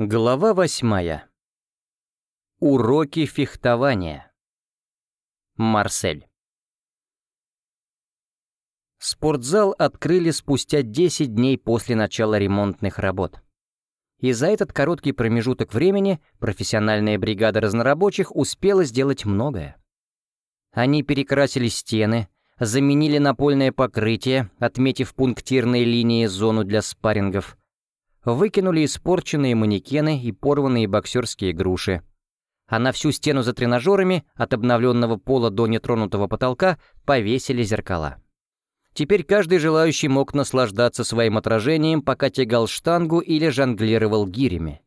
Глава восьмая. Уроки фехтования. Марсель. Спортзал открыли спустя 10 дней после начала ремонтных работ. И за этот короткий промежуток времени профессиональная бригада разнорабочих успела сделать многое. Они перекрасили стены, заменили напольное покрытие, отметив пунктирные линии зону для спаррингов, выкинули испорченные манекены и порванные боксерские груши. А на всю стену за тренажерами, от обновленного пола до нетронутого потолка, повесили зеркала. Теперь каждый желающий мог наслаждаться своим отражением, пока тягал штангу или жонглировал гирями.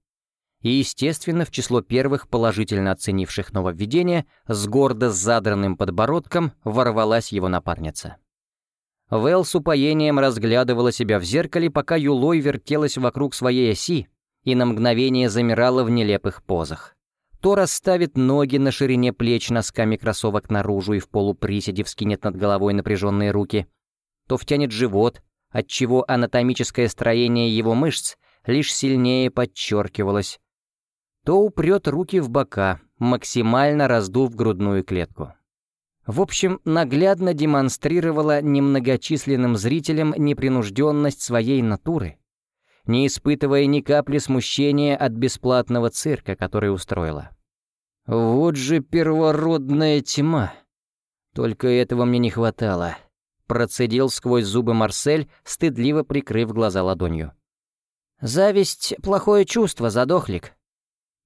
И, естественно, в число первых положительно оценивших нововведение с гордо задранным подбородком ворвалась его напарница. Вэл с упоением разглядывала себя в зеркале, пока Юлой вертелась вокруг своей оси и на мгновение замирала в нелепых позах. То расставит ноги на ширине плеч носками кроссовок наружу и в полуприседе вскинет над головой напряженные руки, то втянет живот, отчего анатомическое строение его мышц лишь сильнее подчеркивалось, то упрет руки в бока, максимально раздув грудную клетку. В общем, наглядно демонстрировала немногочисленным зрителям непринужденность своей натуры, не испытывая ни капли смущения от бесплатного цирка, который устроила. «Вот же первородная тьма! Только этого мне не хватало», — процедил сквозь зубы Марсель, стыдливо прикрыв глаза ладонью. «Зависть — плохое чувство, задохлик».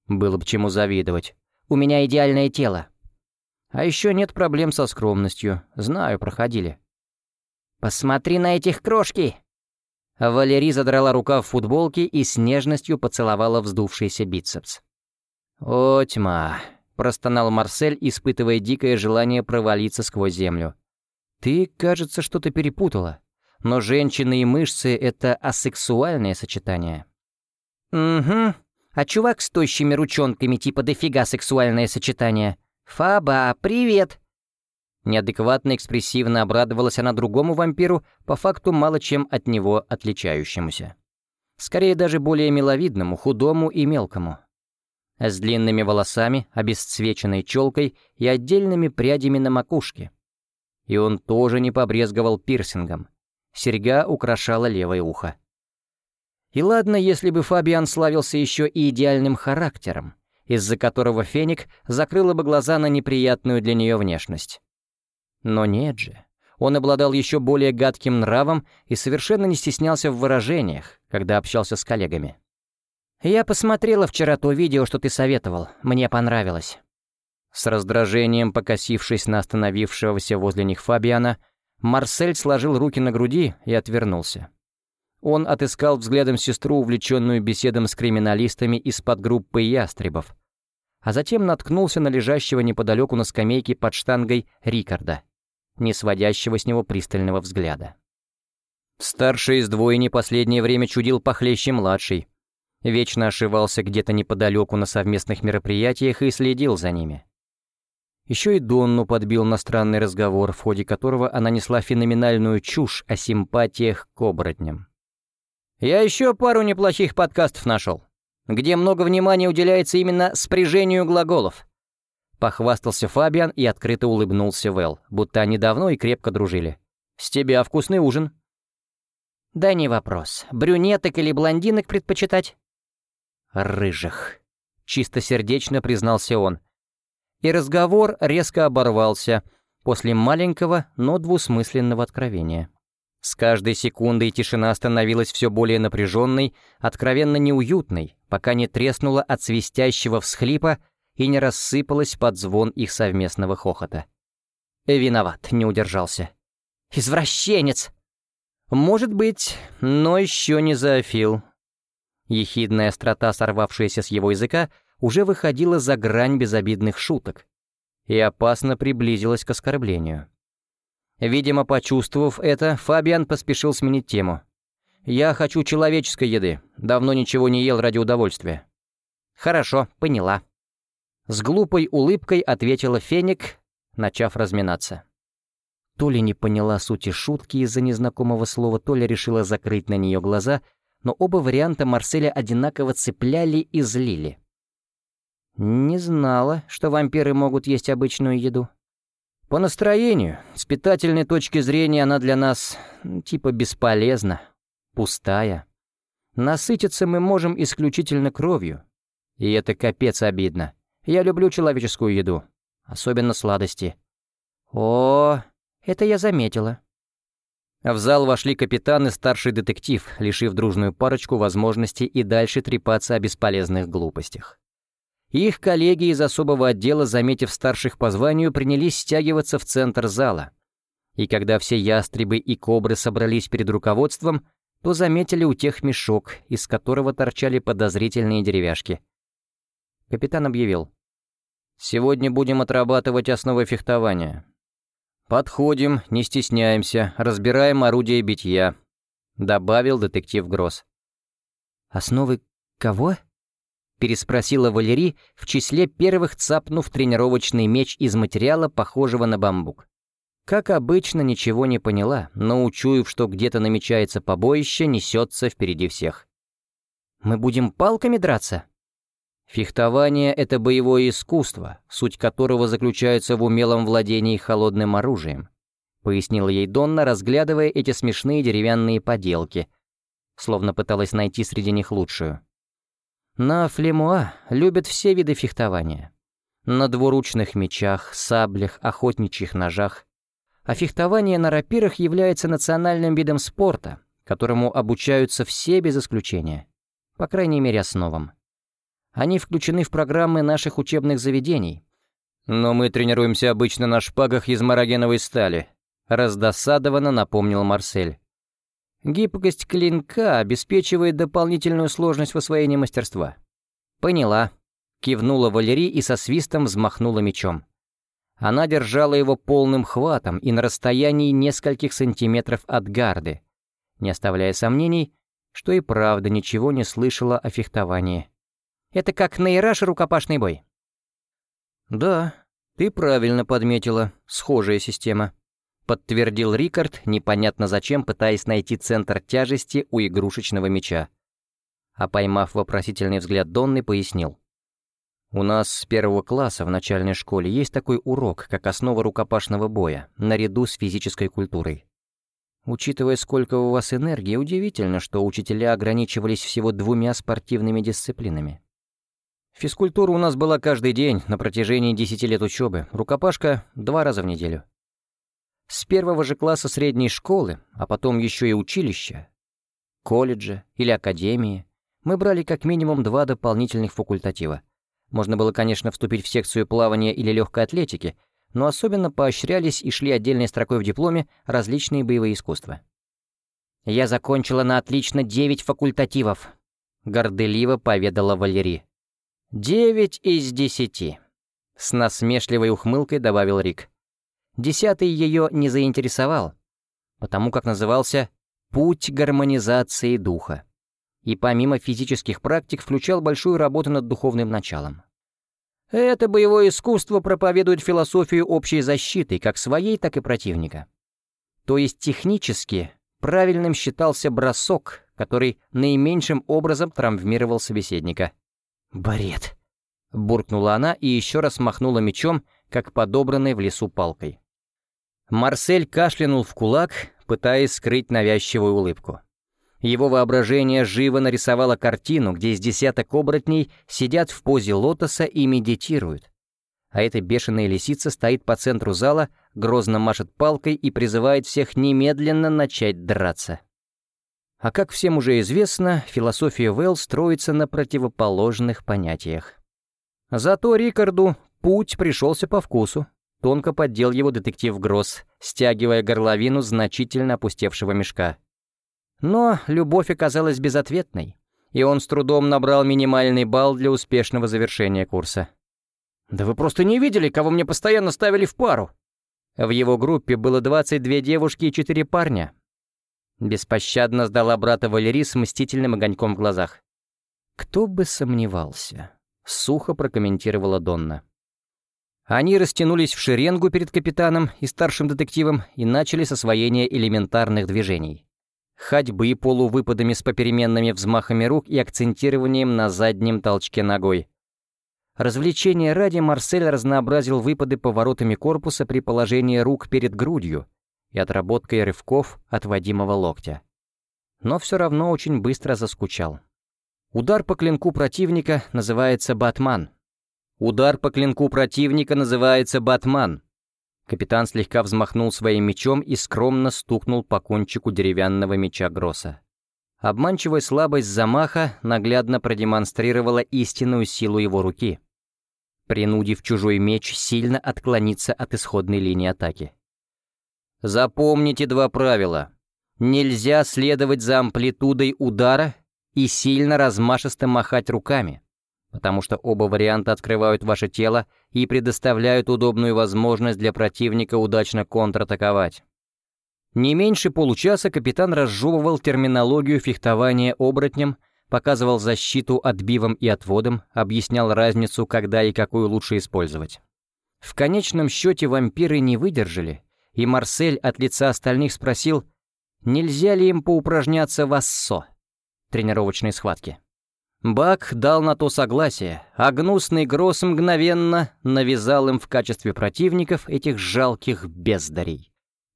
«Было бы чему завидовать. У меня идеальное тело», а еще нет проблем со скромностью. Знаю, проходили. «Посмотри на этих крошки!» Валерий задрала рука в футболке и с нежностью поцеловала вздувшийся бицепс. «О, тьма!» — простонал Марсель, испытывая дикое желание провалиться сквозь землю. «Ты, кажется, что-то перепутала. Но женщины и мышцы — это асексуальное сочетание». «Угу. А чувак с тощими ручонками типа дофига сексуальное сочетание. «Фаба, привет!» Неадекватно экспрессивно обрадовалась она другому вампиру, по факту мало чем от него отличающемуся. Скорее даже более миловидному, худому и мелкому. С длинными волосами, обесцвеченной челкой и отдельными прядями на макушке. И он тоже не побрезговал пирсингом. Серьга украшала левое ухо. И ладно, если бы Фабиан славился еще и идеальным характером, из-за которого Феник закрыла бы глаза на неприятную для нее внешность. Но нет же. Он обладал еще более гадким нравом и совершенно не стеснялся в выражениях, когда общался с коллегами. «Я посмотрела вчера то видео, что ты советовал. Мне понравилось». С раздражением покосившись на остановившегося возле них Фабиана, Марсель сложил руки на груди и отвернулся. Он отыскал взглядом сестру, увлеченную беседом с криминалистами из подгруппы ястребов, а затем наткнулся на лежащего неподалеку на скамейке под штангой Рикарда, не сводящего с него пристального взгляда. Старший из двойни последнее время чудил похлеще младший, вечно ошивался где-то неподалеку на совместных мероприятиях и следил за ними. Еще и Донну подбил на странный разговор, в ходе которого она несла феноменальную чушь о симпатиях к оборотням. Я еще пару неплохих подкастов нашел, где много внимания уделяется именно спряжению глаголов. Похвастался Фабиан и открыто улыбнулся Вэл, будто они давно и крепко дружили. «С тебя вкусный ужин». «Да не вопрос. Брюнеток или блондинок предпочитать?» «Рыжих», — чистосердечно признался он. И разговор резко оборвался после маленького, но двусмысленного откровения. С каждой секундой тишина становилась все более напряженной, откровенно неуютной, пока не треснула от свистящего всхлипа и не рассыпалась под звон их совместного хохота. Виноват, не удержался. «Извращенец!» «Может быть, но еще не зоофил». Ехидная острота, сорвавшаяся с его языка, уже выходила за грань безобидных шуток и опасно приблизилась к оскорблению. Видимо, почувствовав это, Фабиан поспешил сменить тему. «Я хочу человеческой еды. Давно ничего не ел ради удовольствия». «Хорошо, поняла». С глупой улыбкой ответила Феник, начав разминаться. То ли не поняла сути шутки из-за незнакомого слова, то ли решила закрыть на нее глаза, но оба варианта Марселя одинаково цепляли и злили. «Не знала, что вампиры могут есть обычную еду», по настроению, с питательной точки зрения она для нас типа бесполезна, пустая. Насытиться мы можем исключительно кровью. И это капец обидно. Я люблю человеческую еду, особенно сладости. О, это я заметила. В зал вошли капитан и старший детектив, лишив дружную парочку возможности и дальше трепаться о бесполезных глупостях. Их коллеги из особого отдела, заметив старших по званию, принялись стягиваться в центр зала. И когда все ястребы и кобры собрались перед руководством, то заметили у тех мешок, из которого торчали подозрительные деревяшки. Капитан объявил. «Сегодня будем отрабатывать основы фехтования. Подходим, не стесняемся, разбираем орудие битья», — добавил детектив Гросс. «Основы кого?» — переспросила Валерий, в числе первых цапнув тренировочный меч из материала, похожего на бамбук. Как обычно, ничего не поняла, но, учуяв, что где-то намечается побоище, несется впереди всех. «Мы будем палками драться?» Фехтование — это боевое искусство, суть которого заключается в умелом владении холодным оружием, пояснила ей Донна, разглядывая эти смешные деревянные поделки, словно пыталась найти среди них лучшую. На Флемуа любят все виды фехтования. На двуручных мечах, саблях, охотничьих ножах. А фехтование на рапирах является национальным видом спорта, которому обучаются все без исключения. По крайней мере, основам. Они включены в программы наших учебных заведений. Но мы тренируемся обычно на шпагах из марагеновой стали, раздосадованно напомнил Марсель. Гибкость клинка обеспечивает дополнительную сложность в освоении мастерства. Поняла. Кивнула Валерий и со свистом взмахнула мечом. Она держала его полным хватом и на расстоянии нескольких сантиметров от гарды, не оставляя сомнений, что и правда ничего не слышала о фехтовании. Это как наираж рукопашный бой. Да, ты правильно подметила, схожая система подтвердил Рикард, непонятно зачем пытаясь найти центр тяжести у игрушечного меча. А поймав вопросительный взгляд Донны, пояснил. «У нас с первого класса в начальной школе есть такой урок, как основа рукопашного боя, наряду с физической культурой. Учитывая, сколько у вас энергии, удивительно, что учителя ограничивались всего двумя спортивными дисциплинами. Физкультура у нас была каждый день на протяжении десяти лет учебы, рукопашка — два раза в неделю. С первого же класса средней школы, а потом еще и училища, колледжа или академии, мы брали как минимум два дополнительных факультатива. Можно было, конечно, вступить в секцию плавания или легкой атлетики, но особенно поощрялись и шли отдельной строкой в дипломе различные боевые искусства. «Я закончила на отлично девять факультативов», — горделиво поведала Валерий. «Девять из десяти», — с насмешливой ухмылкой добавил Рик. Десятый ее не заинтересовал, потому как назывался «Путь гармонизации духа» и помимо физических практик включал большую работу над духовным началом. Это боевое искусство проповедует философию общей защиты, как своей, так и противника. То есть технически правильным считался бросок, который наименьшим образом травмировал собеседника. «Барет!» — буркнула она и еще раз махнула мечом, как подобранной в лесу палкой. Марсель кашлянул в кулак, пытаясь скрыть навязчивую улыбку. Его воображение живо нарисовало картину, где из десяток оборотней сидят в позе лотоса и медитируют. А эта бешеная лисица стоит по центру зала, грозно машет палкой и призывает всех немедленно начать драться. А как всем уже известно, философия Вэлл строится на противоположных понятиях. Зато Рикарду путь пришелся по вкусу. Тонко поддел его детектив Гросс, стягивая горловину значительно опустевшего мешка. Но любовь оказалась безответной, и он с трудом набрал минимальный балл для успешного завершения курса. «Да вы просто не видели, кого мне постоянно ставили в пару!» В его группе было 22 девушки и 4 парня. Беспощадно сдала брата Валерий с мстительным огоньком в глазах. «Кто бы сомневался», — сухо прокомментировала Донна. Они растянулись в шеренгу перед капитаном и старшим детективом и начали с освоения элементарных движений. ходьбы полувыпадами с попеременными взмахами рук и акцентированием на заднем толчке ногой. Развлечение ради Марсель разнообразил выпады поворотами корпуса при положении рук перед грудью и отработкой рывков отводимого локтя. Но все равно очень быстро заскучал. Удар по клинку противника называется «батман». Удар по клинку противника называется «батман». Капитан слегка взмахнул своим мечом и скромно стукнул по кончику деревянного меча Гросса. Обманчивая слабость замаха наглядно продемонстрировала истинную силу его руки, принудив чужой меч сильно отклониться от исходной линии атаки. Запомните два правила. Нельзя следовать за амплитудой удара и сильно размашисто махать руками потому что оба варианта открывают ваше тело и предоставляют удобную возможность для противника удачно контратаковать. Не меньше получаса капитан разжевывал терминологию фехтования оборотнем, показывал защиту отбивом и отводом, объяснял разницу, когда и какую лучше использовать. В конечном счете вампиры не выдержали, и Марсель от лица остальных спросил, нельзя ли им поупражняться в ассо, тренировочной схватке. Бак дал на то согласие, а гнусный Гросс мгновенно навязал им в качестве противников этих жалких бездарей.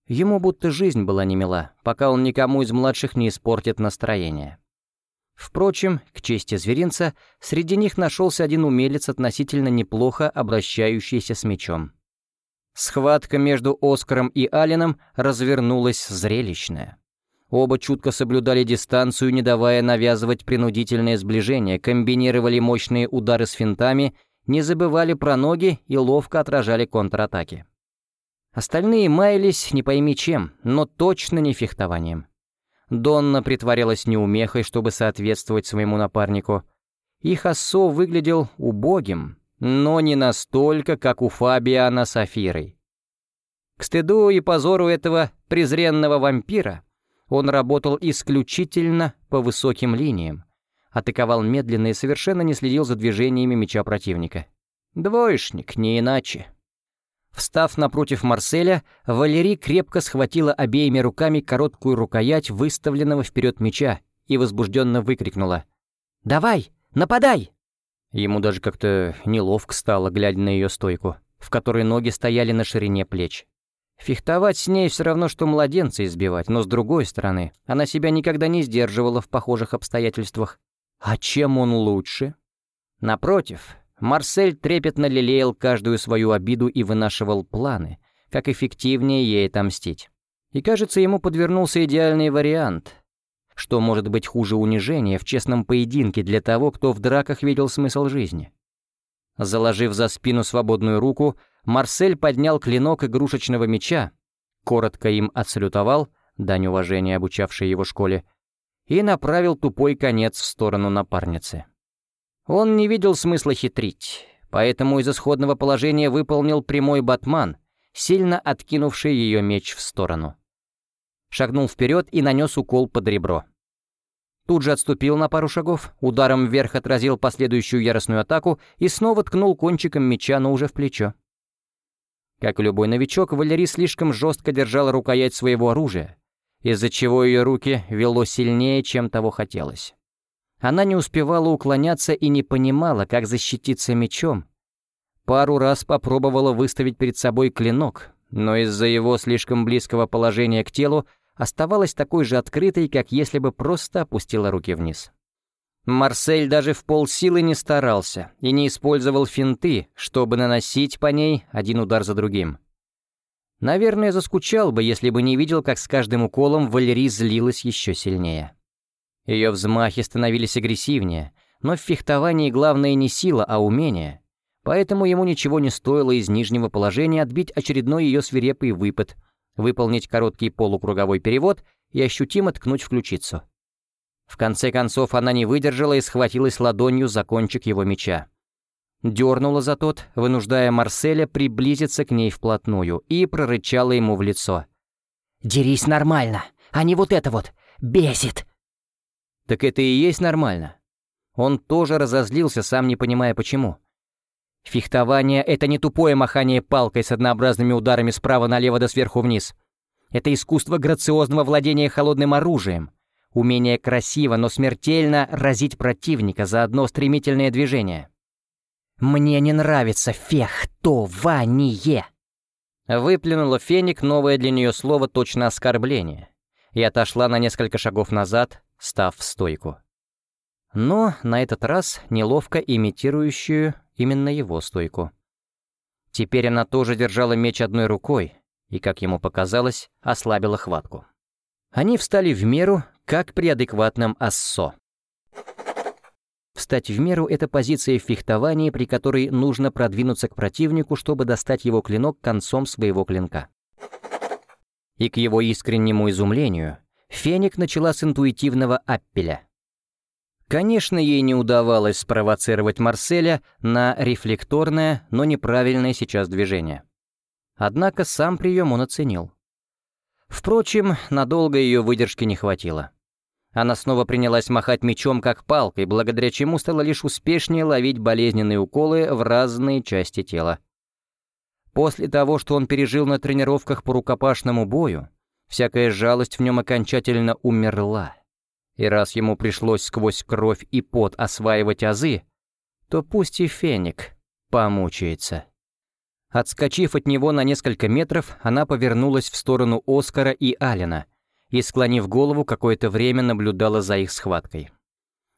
Ему будто жизнь была немила, пока он никому из младших не испортит настроение. Впрочем, к чести зверинца, среди них нашелся один умелец, относительно неплохо обращающийся с мечом. Схватка между Оскаром и Алином развернулась зрелищная. Оба чутко соблюдали дистанцию, не давая навязывать принудительное сближение, комбинировали мощные удары с финтами, не забывали про ноги и ловко отражали контратаки. Остальные маялись не пойми чем, но точно не фехтованием. Донна притворялась неумехой, чтобы соответствовать своему напарнику. Их Ассо выглядел убогим, но не настолько, как у Фабиана с Афирой. К стыду и позору этого презренного вампира он работал исключительно по высоким линиям, атаковал медленно и совершенно не следил за движениями меча противника. Двоечник, не иначе. Встав напротив Марселя, Валерий крепко схватила обеими руками короткую рукоять выставленного вперед меча и возбужденно выкрикнула «Давай, нападай!» Ему даже как-то неловко стало, глядя на ее стойку, в которой ноги стояли на ширине плеч. Фехтовать с ней все равно, что младенца избивать, но с другой стороны, она себя никогда не сдерживала в похожих обстоятельствах. А чем он лучше? Напротив, Марсель трепетно лелеял каждую свою обиду и вынашивал планы, как эффективнее ей отомстить. И кажется, ему подвернулся идеальный вариант. Что может быть хуже унижения в честном поединке для того, кто в драках видел смысл жизни? Заложив за спину свободную руку, Марсель поднял клинок игрушечного меча, коротко им отсалютовал, дань уважения обучавшей его школе, и направил тупой конец в сторону напарницы. Он не видел смысла хитрить, поэтому из исходного положения выполнил прямой батман, сильно откинувший ее меч в сторону. Шагнул вперед и нанес укол под ребро. Тут же отступил на пару шагов, ударом вверх отразил последующую яростную атаку и снова ткнул кончиком меча, но уже в плечо. Как и любой новичок, Валерий слишком жестко держал рукоять своего оружия, из-за чего ее руки вело сильнее, чем того хотелось. Она не успевала уклоняться и не понимала, как защититься мечом. Пару раз попробовала выставить перед собой клинок, но из-за его слишком близкого положения к телу оставалась такой же открытой, как если бы просто опустила руки вниз. Марсель даже в полсилы не старался и не использовал финты, чтобы наносить по ней один удар за другим. Наверное, заскучал бы, если бы не видел, как с каждым уколом Валерий злилась еще сильнее. Ее взмахи становились агрессивнее, но в фехтовании главное не сила, а умение. Поэтому ему ничего не стоило из нижнего положения отбить очередной ее свирепый выпад, выполнить короткий полукруговой перевод и ощутимо ткнуть в ключицу. В конце концов она не выдержала и схватилась ладонью за кончик его меча. Дернула за тот, вынуждая Марселя приблизиться к ней вплотную, и прорычала ему в лицо. «Дерись нормально, а не вот это вот. Бесит!» «Так это и есть нормально». Он тоже разозлился, сам не понимая почему. Фехтование — это не тупое махание палкой с однообразными ударами справа налево да сверху вниз. Это искусство грациозного владения холодным оружием, умение красиво, но смертельно разить противника за одно стремительное движение. «Мне не нравится фехтование!» Выплюнула Феник новое для нее слово точно оскорбление и отошла на несколько шагов назад, став в стойку. Но на этот раз неловко имитирующую именно его стойку. Теперь она тоже держала меч одной рукой и, как ему показалось, ослабила хватку. Они встали в меру, как при адекватном ассо. Встать в меру — это позиция в фехтовании, при которой нужно продвинуться к противнику, чтобы достать его клинок концом своего клинка. И к его искреннему изумлению, Феник начала с интуитивного аппеля. Конечно, ей не удавалось спровоцировать Марселя на рефлекторное, но неправильное сейчас движение. Однако сам прием он оценил. Впрочем, надолго ее выдержки не хватило. Она снова принялась махать мечом как палкой, благодаря чему стала лишь успешнее ловить болезненные уколы в разные части тела. После того, что он пережил на тренировках по рукопашному бою, всякая жалость в нем окончательно умерла. И раз ему пришлось сквозь кровь и пот осваивать азы, то пусть и феник помучается. Отскочив от него на несколько метров, она повернулась в сторону Оскара и Алина и, склонив голову, какое-то время наблюдала за их схваткой.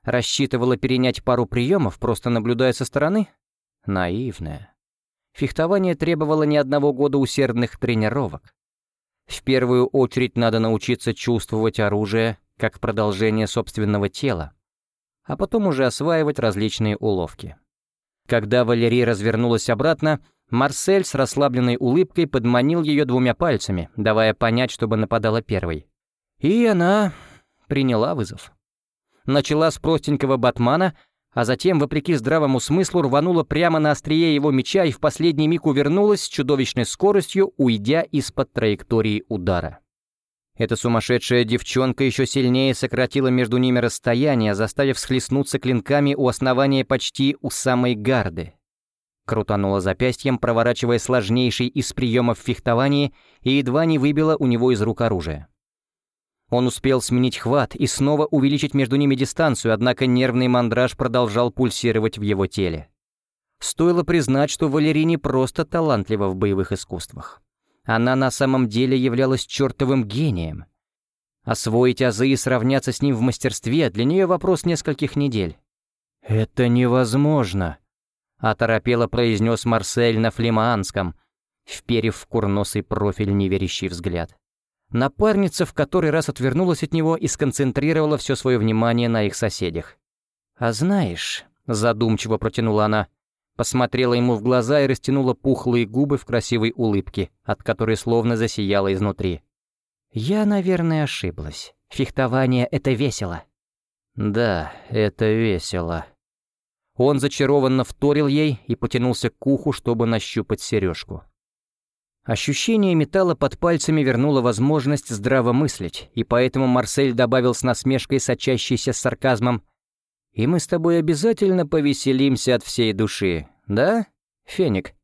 Рассчитывала перенять пару приемов, просто наблюдая со стороны? Наивная. Фехтование требовало не одного года усердных тренировок. В первую очередь надо научиться чувствовать оружие как продолжение собственного тела, а потом уже осваивать различные уловки. Когда Валерия развернулась обратно, Марсель с расслабленной улыбкой подманил ее двумя пальцами, давая понять, чтобы нападала первой. И она приняла вызов. Начала с простенького батмана, а затем, вопреки здравому смыслу, рванула прямо на острие его меча и в последний миг увернулась с чудовищной скоростью, уйдя из-под траектории удара. Эта сумасшедшая девчонка еще сильнее сократила между ними расстояние, заставив схлестнуться клинками у основания почти у самой гарды. Крутанула запястьем, проворачивая сложнейший из приемов фехтования, и едва не выбила у него из рук оружие. Он успел сменить хват и снова увеличить между ними дистанцию, однако нервный мандраж продолжал пульсировать в его теле. Стоило признать, что Валерий не просто талантлива в боевых искусствах. Она на самом деле являлась чертовым гением. Освоить азы и сравняться с ним в мастерстве для нее вопрос нескольких недель. «Это невозможно», оторопело произнес Марсель на флемаанском, вперев в курносый профиль неверящий взгляд. Напарница в который раз отвернулась от него и сконцентрировала все свое внимание на их соседях. «А знаешь», — задумчиво протянула она, посмотрела ему в глаза и растянула пухлые губы в красивой улыбке, от которой словно засияла изнутри. «Я, наверное, ошиблась. Фехтование — это весело». «Да, это весело», он зачарованно вторил ей и потянулся к уху, чтобы нащупать сережку. Ощущение металла под пальцами вернуло возможность здраво мыслить, и поэтому Марсель добавил с насмешкой, сочащейся с сарказмом, «И мы с тобой обязательно повеселимся от всей души, да, Феник?»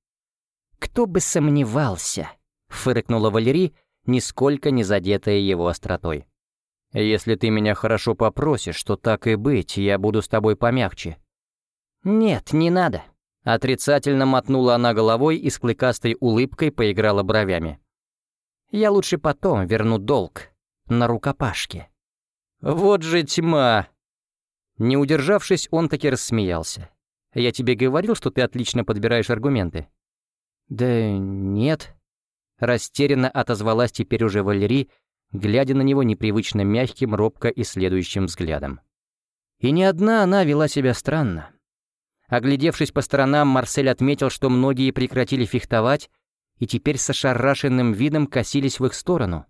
«Кто бы сомневался», — фыркнула Валерий, нисколько не задетая его остротой. «Если ты меня хорошо попросишь, то так и быть, я буду с тобой помягче», «Нет, не надо». Отрицательно мотнула она головой и с клыкастой улыбкой поиграла бровями. «Я лучше потом верну долг. На рукопашке». «Вот же тьма!» Не удержавшись, он таки рассмеялся. «Я тебе говорил, что ты отлично подбираешь аргументы?» «Да нет». Растерянно отозвалась теперь уже Валерий, глядя на него непривычно мягким, робко исследующим взглядом. И не одна она вела себя странно. Оглядевшись по сторонам, Марсель отметил, что многие прекратили фехтовать и теперь с ошарашенным видом косились в их сторону.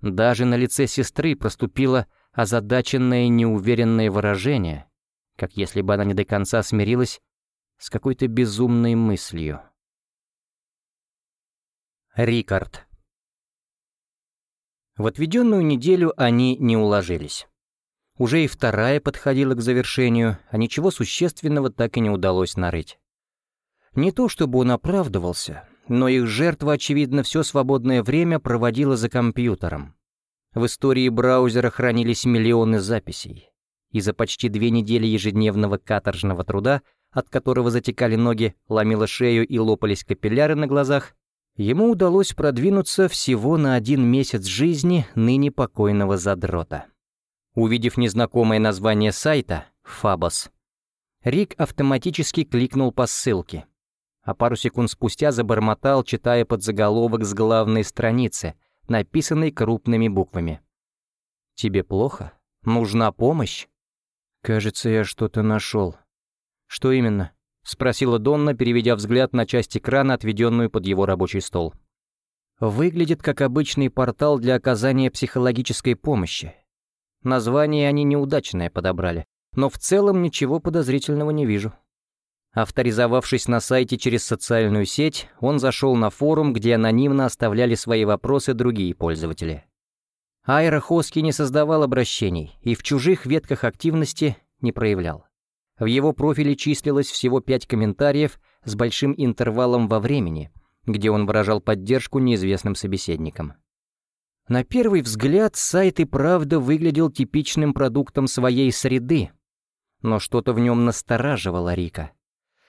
Даже на лице сестры проступило озадаченное неуверенное выражение, как если бы она не до конца смирилась с какой-то безумной мыслью. Рикард. В отведенную неделю они не уложились. Уже и вторая подходила к завершению, а ничего существенного так и не удалось нарыть. Не то чтобы он оправдывался, но их жертва, очевидно, все свободное время проводила за компьютером. В истории браузера хранились миллионы записей, и за почти две недели ежедневного каторжного труда, от которого затекали ноги, ломило шею и лопались капилляры на глазах, ему удалось продвинуться всего на один месяц жизни ныне покойного задрота. Увидев незнакомое название сайта «Фабос», Рик автоматически кликнул по ссылке, а пару секунд спустя забормотал, читая подзаголовок с главной страницы, написанной крупными буквами. «Тебе плохо? Нужна помощь?» «Кажется, я что-то нашел». «Что именно?» — спросила Донна, переведя взгляд на часть экрана, отведенную под его рабочий стол. «Выглядит как обычный портал для оказания психологической помощи. Название они неудачное подобрали, но в целом ничего подозрительного не вижу». Авторизовавшись на сайте через социальную сеть, он зашел на форум, где анонимно оставляли свои вопросы другие пользователи. Айра Хоски не создавал обращений и в чужих ветках активности не проявлял. В его профиле числилось всего пять комментариев с большим интервалом во времени, где он выражал поддержку неизвестным собеседникам. На первый взгляд сайт и правда выглядел типичным продуктом своей среды, но что-то в нем настораживало Рика.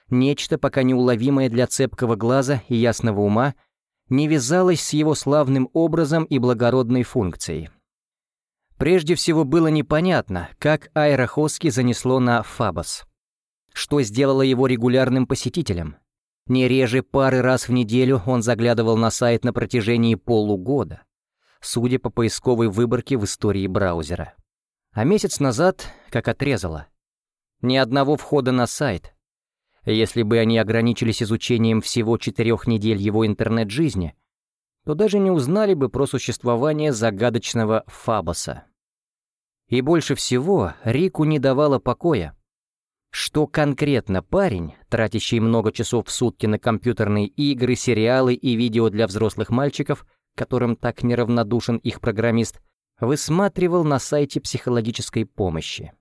Нечто, пока неуловимое для цепкого глаза и ясного ума, не вязалось с его славным образом и благородной функцией. Прежде всего было непонятно, как Айра Хоски занесло на Фабос. Что сделало его регулярным посетителем? Не реже пары раз в неделю он заглядывал на сайт на протяжении полугода, судя по поисковой выборке в истории браузера. А месяц назад, как отрезало, ни одного входа на сайт, если бы они ограничились изучением всего четырех недель его интернет-жизни, то даже не узнали бы про существование загадочного Фабоса. И больше всего Рику не давало покоя, что конкретно парень, тратящий много часов в сутки на компьютерные игры, сериалы и видео для взрослых мальчиков, которым так неравнодушен их программист, высматривал на сайте психологической помощи.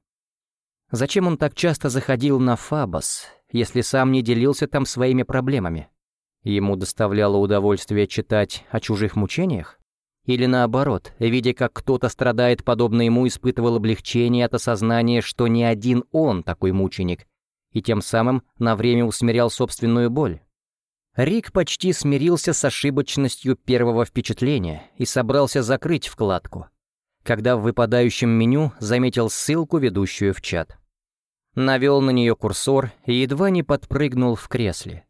Зачем он так часто заходил на Фабос, если сам не делился там своими проблемами? Ему доставляло удовольствие читать о чужих мучениях? Или наоборот, видя, как кто-то страдает подобно ему, испытывал облегчение от осознания, что не один он такой мученик, и тем самым на время усмирял собственную боль? Рик почти смирился с ошибочностью первого впечатления и собрался закрыть вкладку, когда в выпадающем меню заметил ссылку, ведущую в чат. Навел на нее курсор и едва не подпрыгнул в кресле.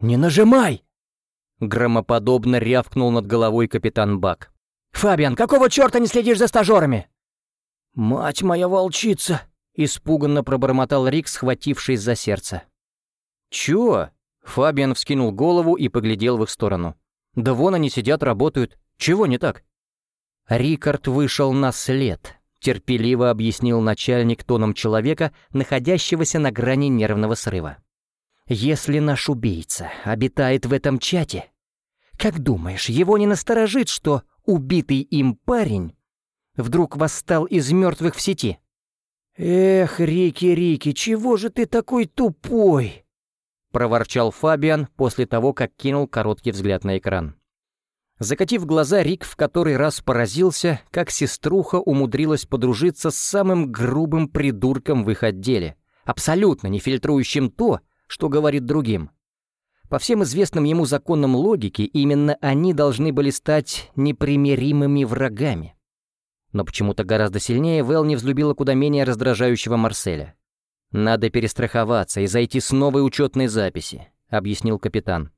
«Не нажимай!» Громоподобно рявкнул над головой капитан Бак. «Фабиан, какого черта не следишь за стажерами?» «Мать моя волчица!» — испуганно пробормотал Рик, схватившись за сердце. «Чё?» — Фабиан вскинул голову и поглядел в их сторону. «Да вон они сидят, работают. Чего не так?» Рикард вышел на след, терпеливо объяснил начальник тоном человека, находящегося на грани нервного срыва. Если наш убийца обитает в этом чате, как думаешь, его не насторожит, что убитый им парень вдруг восстал из мертвых в сети? «Эх, Рики, Рики, чего же ты такой тупой?» — проворчал Фабиан после того, как кинул короткий взгляд на экран. Закатив глаза, Рик в который раз поразился, как сеструха умудрилась подружиться с самым грубым придурком в их отделе, абсолютно не фильтрующим то, что говорит другим. По всем известным ему законам логики, именно они должны были стать непримиримыми врагами. Но почему-то гораздо сильнее Вэл не взлюбила куда менее раздражающего Марселя. «Надо перестраховаться и зайти с новой учетной записи», — объяснил капитан.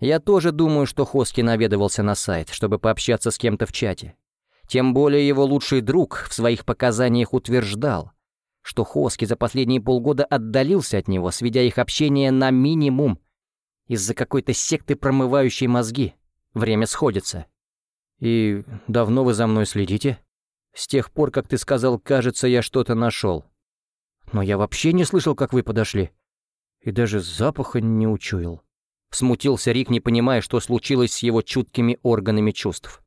«Я тоже думаю, что Хоски наведывался на сайт, чтобы пообщаться с кем-то в чате. Тем более его лучший друг в своих показаниях утверждал, что Хоски за последние полгода отдалился от него, сведя их общение на минимум. Из-за какой-то секты, промывающей мозги. Время сходится. «И давно вы за мной следите?» «С тех пор, как ты сказал, кажется, я что-то нашел. Но я вообще не слышал, как вы подошли. И даже запаха не учуял». Смутился Рик, не понимая, что случилось с его чуткими органами чувств.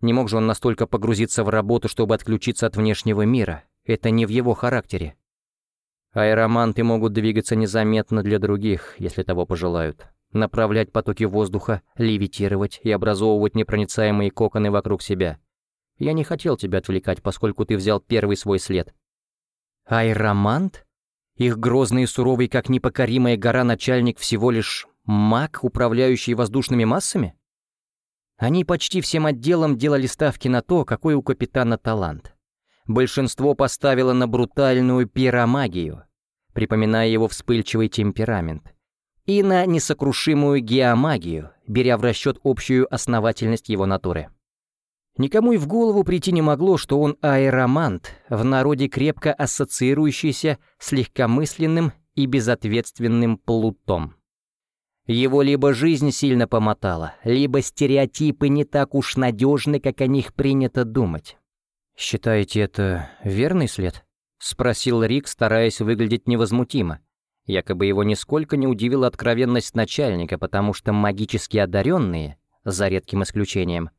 Не мог же он настолько погрузиться в работу, чтобы отключиться от внешнего мира, это не в его характере. Аэроманты могут двигаться незаметно для других, если того пожелают. направлять потоки воздуха, левитировать и образовывать непроницаемые коконы вокруг себя. Я не хотел тебя отвлекать, поскольку ты взял первый свой след. Айромант? Их грозный и суровый, как непокоримая гора, начальник всего лишь маг, управляющий воздушными массами? Они почти всем отделом делали ставки на то, какой у капитана талант. Большинство поставило на брутальную пиромагию, припоминая его вспыльчивый темперамент, и на несокрушимую геомагию, беря в расчет общую основательность его натуры. Никому и в голову прийти не могло, что он аэромант, в народе крепко ассоциирующийся с легкомысленным и безответственным плутом. Его либо жизнь сильно помотала, либо стереотипы не так уж надежны, как о них принято думать. «Считаете это верный след?» — спросил Рик, стараясь выглядеть невозмутимо. Якобы его нисколько не удивила откровенность начальника, потому что магически одаренные, за редким исключением,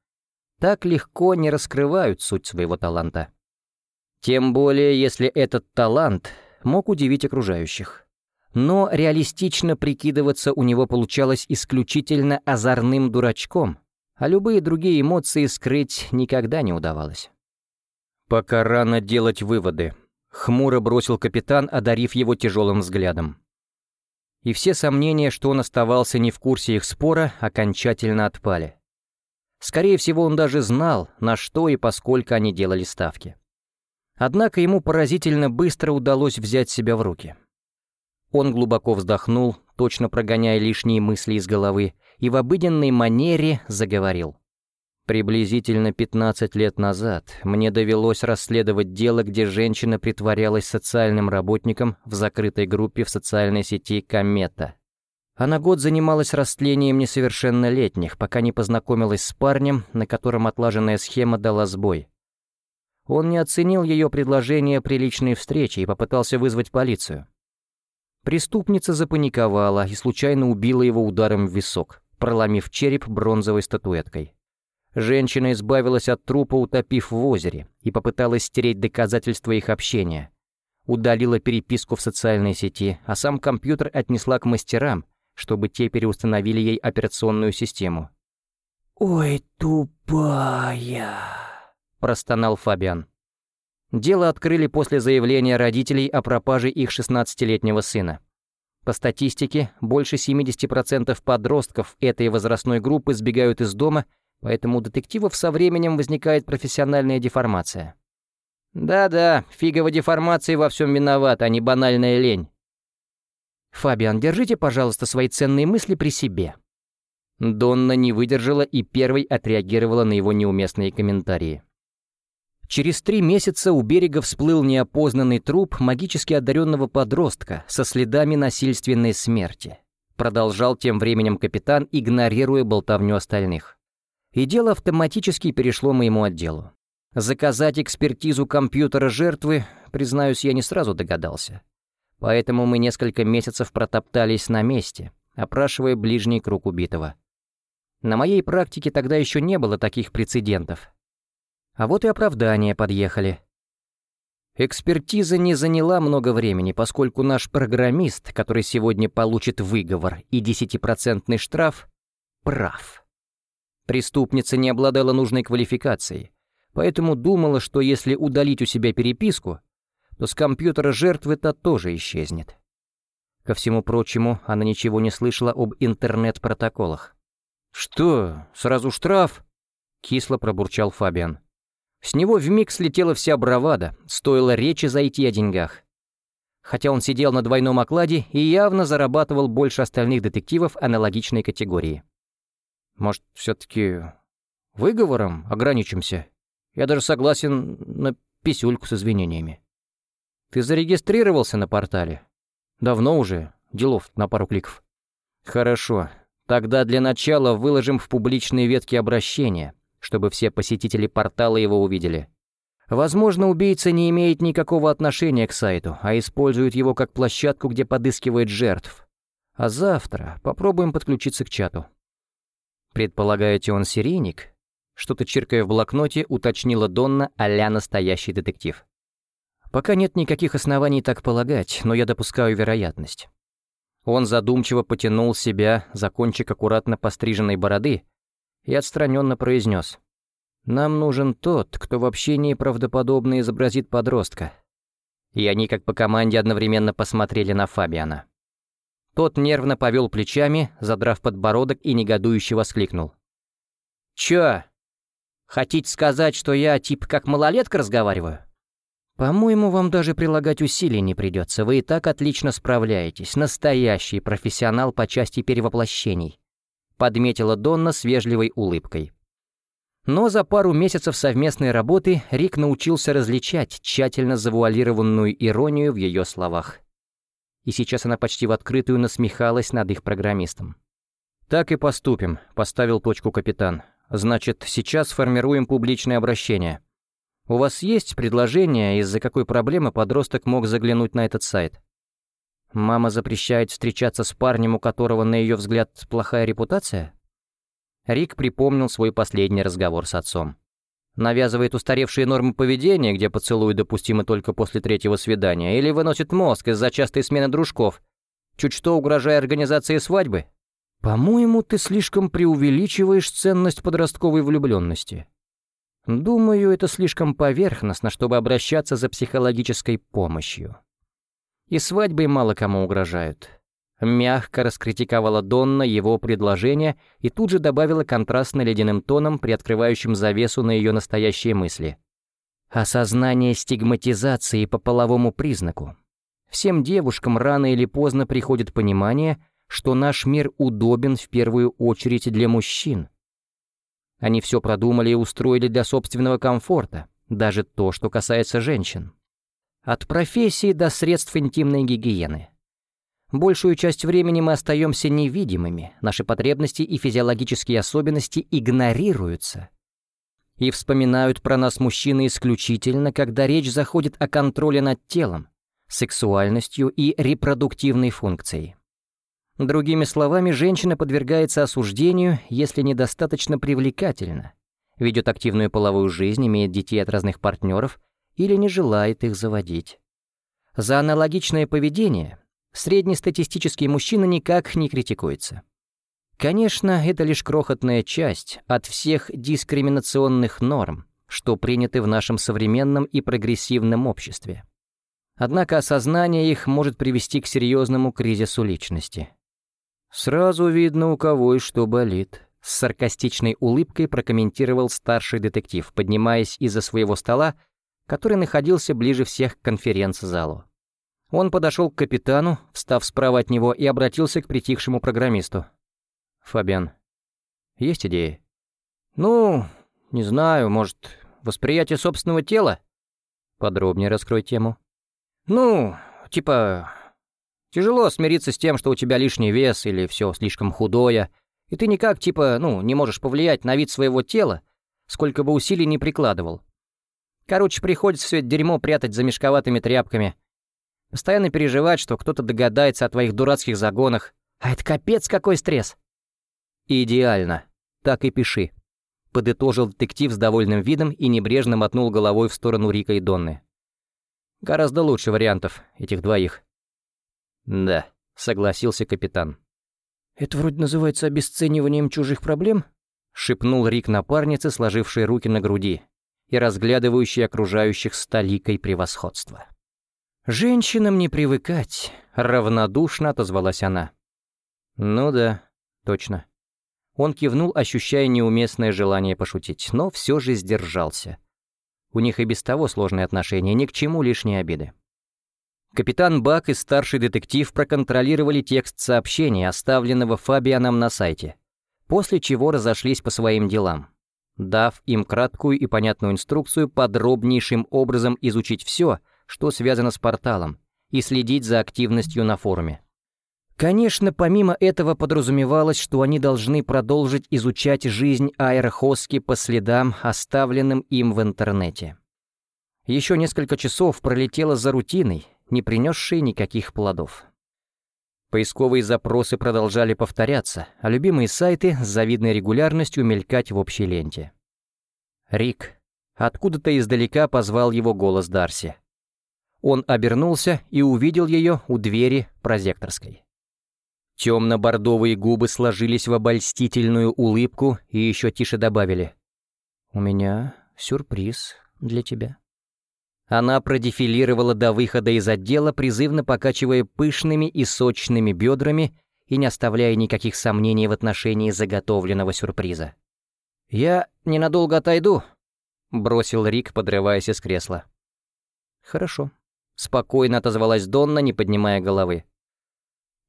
так легко не раскрывают суть своего таланта. Тем более, если этот талант мог удивить окружающих. Но реалистично прикидываться у него получалось исключительно озорным дурачком, а любые другие эмоции скрыть никогда не удавалось. «Пока рано делать выводы», — хмуро бросил капитан, одарив его тяжелым взглядом. И все сомнения, что он оставался не в курсе их спора, окончательно отпали. Скорее всего, он даже знал, на что и поскольку они делали ставки. Однако ему поразительно быстро удалось взять себя в руки. Он глубоко вздохнул, точно прогоняя лишние мысли из головы, и в обыденной манере заговорил. Приблизительно 15 лет назад мне довелось расследовать дело, где женщина притворялась социальным работником в закрытой группе в социальной сети «Комета». Она год занималась растлением несовершеннолетних, пока не познакомилась с парнем, на котором отлаженная схема дала сбой. Он не оценил ее предложение при личной встрече и попытался вызвать полицию. Преступница запаниковала и случайно убила его ударом в висок, проломив череп бронзовой статуэткой. Женщина избавилась от трупа, утопив в озере, и попыталась стереть доказательства их общения. Удалила переписку в социальной сети, а сам компьютер отнесла к мастерам, чтобы те переустановили ей операционную систему. «Ой, тупая!» – простонал Фабиан. Дело открыли после заявления родителей о пропаже их 16-летнего сына. По статистике, больше 70% подростков этой возрастной группы сбегают из дома, поэтому у детективов со временем возникает профессиональная деформация. Да-да, фигово деформации во всем виноват, а не банальная лень. «Фабиан, держите, пожалуйста, свои ценные мысли при себе». Донна не выдержала и первой отреагировала на его неуместные комментарии. Через три месяца у берега всплыл неопознанный труп магически одаренного подростка со следами насильственной смерти. Продолжал тем временем капитан, игнорируя болтовню остальных. И дело автоматически перешло моему отделу. Заказать экспертизу компьютера жертвы, признаюсь, я не сразу догадался. Поэтому мы несколько месяцев протоптались на месте, опрашивая ближний круг убитого. На моей практике тогда еще не было таких прецедентов. А вот и оправдания подъехали. Экспертиза не заняла много времени, поскольку наш программист, который сегодня получит выговор и 10% штраф, прав. Преступница не обладала нужной квалификацией, поэтому думала, что если удалить у себя переписку, то с компьютера жертвы то тоже исчезнет. Ко всему прочему, она ничего не слышала об интернет-протоколах. «Что, сразу штраф?» — кисло пробурчал Фабиан. С него вмиг слетела вся бравада, стоило речи зайти о деньгах. Хотя он сидел на двойном окладе и явно зарабатывал больше остальных детективов аналогичной категории. Может, все-таки выговором ограничимся? Я даже согласен на писюльку с извинениями. Ты зарегистрировался на портале? Давно уже, делов на пару кликов. Хорошо, тогда для начала выложим в публичные ветки обращения, чтобы все посетители портала его увидели. Возможно, убийца не имеет никакого отношения к сайту, а использует его как площадку, где подыскивает жертв. А завтра попробуем подключиться к чату. Предполагаете, он серийник? Что-то чиркая в блокноте, уточнила Донна а настоящий детектив. Пока нет никаких оснований так полагать, но я допускаю вероятность. Он задумчиво потянул себя за кончик аккуратно постриженной бороды и отстраненно произнес. «Нам нужен тот, кто в общении правдоподобно изобразит подростка». И они как по команде одновременно посмотрели на Фабиана. Тот нервно повел плечами, задрав подбородок и негодующе воскликнул. «Чё? Хотите сказать, что я типа как малолетка разговариваю?» «По-моему, вам даже прилагать усилий не придется. Вы и так отлично справляетесь. Настоящий профессионал по части перевоплощений», — подметила Донна с вежливой улыбкой. Но за пару месяцев совместной работы Рик научился различать тщательно завуалированную иронию в ее словах. И сейчас она почти в открытую насмехалась над их программистом. «Так и поступим», — поставил точку капитан. «Значит, сейчас формируем публичное обращение». У вас есть предложение, из-за какой проблемы подросток мог заглянуть на этот сайт? Мама запрещает встречаться с парнем, у которого, на ее взгляд, плохая репутация? Рик припомнил свой последний разговор с отцом. Навязывает устаревшие нормы поведения, где поцелуй допустимы только после третьего свидания, или выносит мозг из-за частой смены дружков, чуть что угрожая организации свадьбы? По-моему, ты слишком преувеличиваешь ценность подростковой влюбленности. Думаю, это слишком поверхностно, чтобы обращаться за психологической помощью. И свадьбы мало кому угрожают. Мягко раскритиковала Донна его предложение и тут же добавила контрастно ледяным тоном, приоткрывающим завесу на ее настоящие мысли. Осознание стигматизации по половому признаку. Всем девушкам рано или поздно приходит понимание, что наш мир удобен в первую очередь для мужчин. Они все продумали и устроили для собственного комфорта, даже то, что касается женщин. От профессии до средств интимной гигиены. Большую часть времени мы остаемся невидимыми, наши потребности и физиологические особенности игнорируются. И вспоминают про нас мужчины исключительно, когда речь заходит о контроле над телом, сексуальностью и репродуктивной функцией. Другими словами, женщина подвергается осуждению, если недостаточно привлекательна, ведет активную половую жизнь, имеет детей от разных партнеров или не желает их заводить. За аналогичное поведение среднестатистический мужчина никак не критикуется. Конечно, это лишь крохотная часть от всех дискриминационных норм, что приняты в нашем современном и прогрессивном обществе. Однако осознание их может привести к серьезному кризису личности. «Сразу видно, у кого и что болит», — с саркастичной улыбкой прокомментировал старший детектив, поднимаясь из-за своего стола, который находился ближе всех к конференц-залу. Он подошел к капитану, встав справа от него, и обратился к притихшему программисту. «Фабиан, есть идеи?» «Ну, не знаю, может, восприятие собственного тела?» «Подробнее раскрой тему». «Ну, типа, Тяжело смириться с тем, что у тебя лишний вес или все слишком худое, и ты никак, типа, ну, не можешь повлиять на вид своего тела, сколько бы усилий не прикладывал. Короче, приходится все это дерьмо прятать за мешковатыми тряпками. Постоянно переживать, что кто-то догадается о твоих дурацких загонах. А это капец какой стресс. Идеально. Так и пиши. Подытожил детектив с довольным видом и небрежно мотнул головой в сторону Рика и Донны. Гораздо лучше вариантов этих двоих. «Да», — согласился капитан. «Это вроде называется обесцениванием чужих проблем?» — шепнул Рик напарнице, сложившей руки на груди и разглядывающей окружающих столикой превосходства. «Женщинам не привыкать», — равнодушно отозвалась она. «Ну да, точно». Он кивнул, ощущая неуместное желание пошутить, но все же сдержался. У них и без того сложные отношения, ни к чему лишние обиды. Капитан Бак и старший детектив проконтролировали текст сообщения, оставленного Фабианом на сайте, после чего разошлись по своим делам, дав им краткую и понятную инструкцию подробнейшим образом изучить все, что связано с порталом, и следить за активностью на форуме. Конечно, помимо этого подразумевалось, что они должны продолжить изучать жизнь Аэрохоски по следам, оставленным им в интернете. Еще несколько часов пролетело за рутиной, не принесшие никаких плодов. Поисковые запросы продолжали повторяться, а любимые сайты с завидной регулярностью мелькать в общей ленте. «Рик». Откуда-то издалека позвал его голос Дарси. Он обернулся и увидел ее у двери прозекторской. Темно-бордовые губы сложились в обольстительную улыбку и еще тише добавили. «У меня сюрприз для тебя». Она продефилировала до выхода из отдела, призывно покачивая пышными и сочными бедрами и не оставляя никаких сомнений в отношении заготовленного сюрприза. «Я ненадолго отойду», — бросил Рик, подрываясь из кресла. «Хорошо», — спокойно отозвалась Донна, не поднимая головы.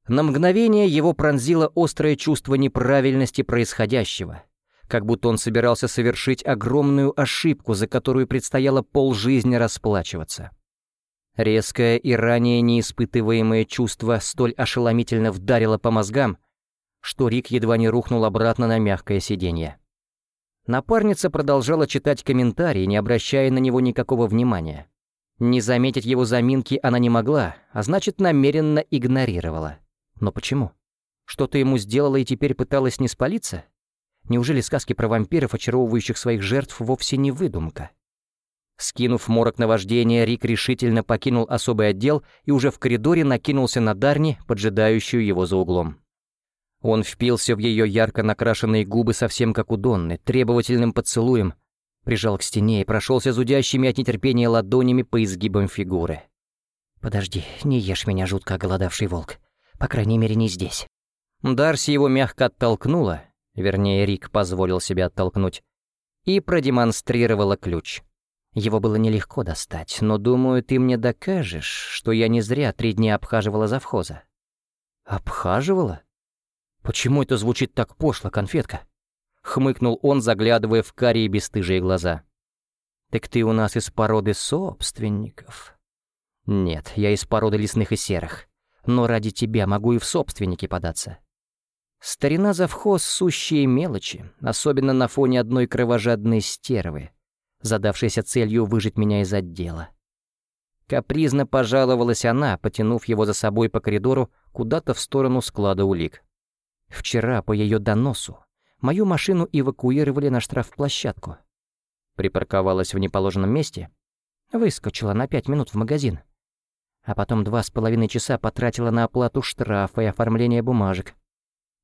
На мгновение его пронзило острое чувство неправильности происходящего, как будто он собирался совершить огромную ошибку, за которую предстояло полжизни расплачиваться. Резкое и ранее неиспытываемое чувство столь ошеломительно вдарило по мозгам, что Рик едва не рухнул обратно на мягкое сиденье. Напарница продолжала читать комментарии, не обращая на него никакого внимания. Не заметить его заминки она не могла, а значит, намеренно игнорировала. Но почему? Что-то ему сделала и теперь пыталась не спалиться? Неужели сказки про вампиров, очаровывающих своих жертв, вовсе не выдумка? Скинув морок на вождение, Рик решительно покинул особый отдел и уже в коридоре накинулся на Дарни, поджидающую его за углом. Он впился в ее ярко накрашенные губы совсем как у Донны, требовательным поцелуем, прижал к стене и прошелся зудящими от нетерпения ладонями по изгибам фигуры. «Подожди, не ешь меня, жутко оголодавший волк. По крайней мере, не здесь». Дарси его мягко оттолкнула, вернее, Рик позволил себя оттолкнуть, и продемонстрировала ключ. Его было нелегко достать, но, думаю, ты мне докажешь, что я не зря три дня обхаживала завхоза. «Обхаживала?» «Почему это звучит так пошло, конфетка?» — хмыкнул он, заглядывая в карие бесстыжие глаза. «Так ты у нас из породы собственников?» «Нет, я из породы лесных и серых. Но ради тебя могу и в собственники податься». Старина завхоз — сущие мелочи, особенно на фоне одной кровожадной стервы, задавшейся целью выжить меня из отдела. Капризно пожаловалась она, потянув его за собой по коридору куда-то в сторону склада улик. Вчера по ее доносу мою машину эвакуировали на штрафплощадку. Припарковалась в неположенном месте, выскочила на пять минут в магазин, а потом два с половиной часа потратила на оплату штрафа и оформление бумажек.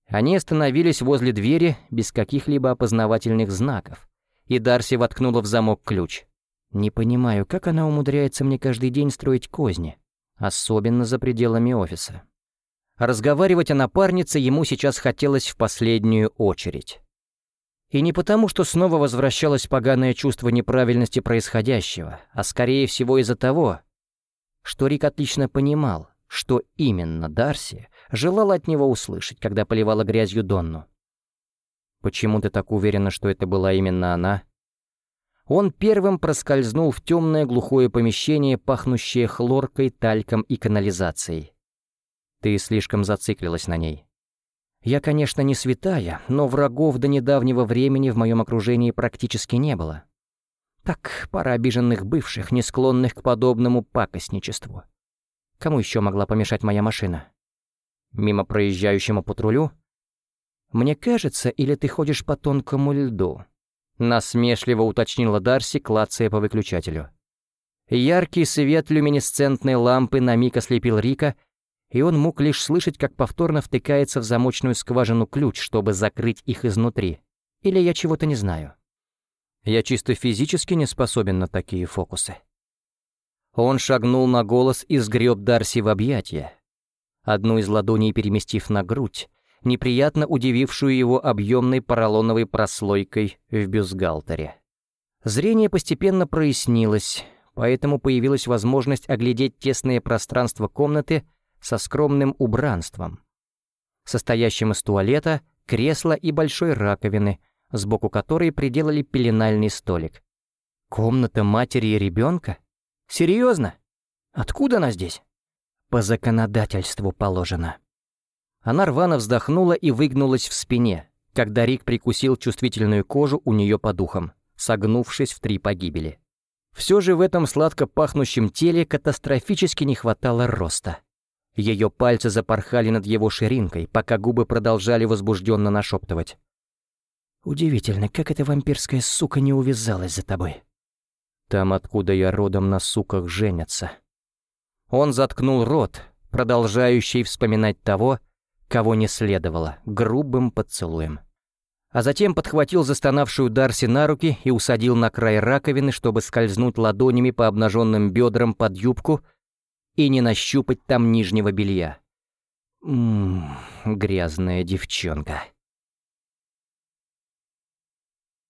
Они остановились возле двери без каких-либо опознавательных знаков, и Дарси воткнула в замок ключ. Не понимаю, как она умудряется мне каждый день строить козни, особенно за пределами офиса. Разговаривать о напарнице ему сейчас хотелось в последнюю очередь. И не потому, что снова возвращалось поганое чувство неправильности происходящего, а скорее всего из-за того, что Рик отлично понимал, что именно Дарси желала от него услышать, когда поливала грязью Донну. «Почему ты так уверена, что это была именно она?» Он первым проскользнул в темное глухое помещение, пахнущее хлоркой, тальком и канализацией. Ты слишком зациклилась на ней. Я, конечно, не святая, но врагов до недавнего времени в моем окружении практически не было. Так, пара обиженных бывших, не склонных к подобному пакостничеству. Кому еще могла помешать моя машина? Мимо проезжающему патрулю? Мне кажется, или ты ходишь по тонкому льду? Насмешливо уточнила Дарси, клацая по выключателю. Яркий свет люминесцентной лампы на миг ослепил Рика, и он мог лишь слышать, как повторно втыкается в замочную скважину ключ, чтобы закрыть их изнутри. Или я чего-то не знаю. Я чисто физически не способен на такие фокусы. Он шагнул на голос и сгреб Дарси в объятия, одну из ладоней переместив на грудь, неприятно удивившую его объемной поролоновой прослойкой в бюстгальтере. Зрение постепенно прояснилось, поэтому появилась возможность оглядеть тесное пространство комнаты со скромным убранством, состоящим из туалета, кресла и большой раковины, сбоку которой приделали пеленальный столик. Комната матери и ребенка? Серьезно? Откуда она здесь? По законодательству положено. Она рвано вздохнула и выгнулась в спине, когда Рик прикусил чувствительную кожу у нее под ухом, согнувшись в три погибели. Все же в этом сладко пахнущем теле катастрофически не хватало роста. Ее пальцы запорхали над его ширинкой, пока губы продолжали возбужденно нашептывать. «Удивительно, как эта вампирская сука не увязалась за тобой». «Там, откуда я родом, на суках женятся». Он заткнул рот, продолжающий вспоминать того, кого не следовало, грубым поцелуем. А затем подхватил застонавшую Дарси на руки и усадил на край раковины, чтобы скользнуть ладонями по обнаженным бедрам под юбку и не нащупать там нижнего белья. Ммм, грязная девчонка.